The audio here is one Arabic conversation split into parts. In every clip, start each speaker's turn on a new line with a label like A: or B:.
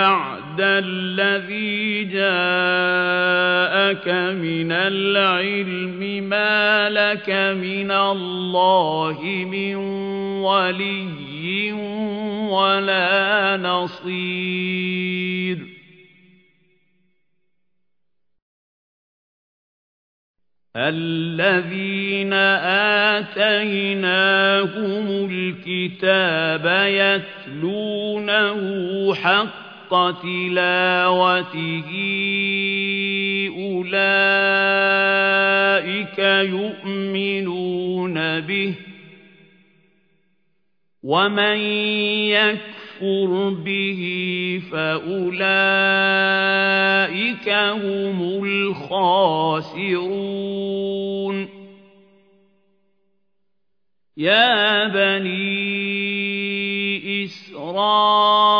A: بَعْدَ الَّذِي جَاءَكَ مِنَ الْعِلْمِ مَا لَكَ مِنَ اللَّهِ مِن وَلِيٍّ وَلَا نَصِيرٍ. الَّذِينَ آتَيْنَاهُمُ الْكِتَابَ يَتْلُونَهُ حَقَّ تِلَاوَتِهِ أُولَئِكَ يُؤْمِنُونَ بِهِ. وَمَن يَكْفُرْ بِهِ فَأُولَئِكَ هُمُ الْخَاسِرُونَ. يَا بَنِي إِسْرَائِيلَ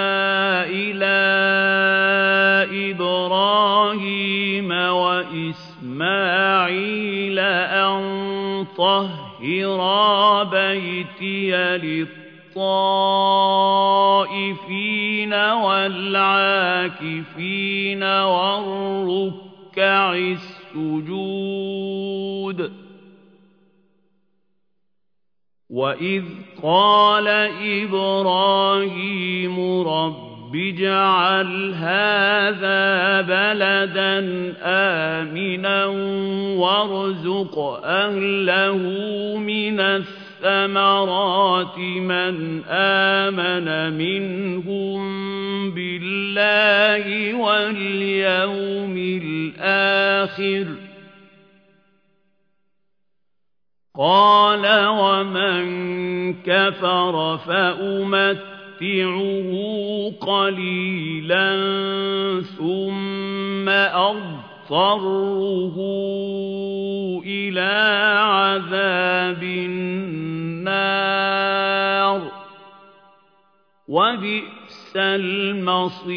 A: إِلَىٰ إِبْرَاهِيمَ وَإِسْمَاعِيلَ أَن طَهِّرَا بَيْتِيَ لِلطَّائِفِينَ وَالْعَاكِفِينَ وَالرُّكَّعِ السُّجُودِ. وَإِذْ قَالَ إِبْرَاهِيمُ رَبِّ اجْعَلْ هَٰذَا بَلَدًا آمِنًا وَارْزُقْ أَهْلَهُ مِنَ الثَّمَرَاتِ مَنْ آمَنَ مِنْهُم بِاللَّهِ وَالْيَوْمِ الْآخِرِ ۖ قَالَ وَمَن كَفَرَ فَأُمَتِّعُهُ قَلِيلًا ثُمَّ أَضْطَرُّهُ إِلَىٰ عَذَابِ النَّارِ ۖ. وَبِئْسَ الْمَصِيرُ.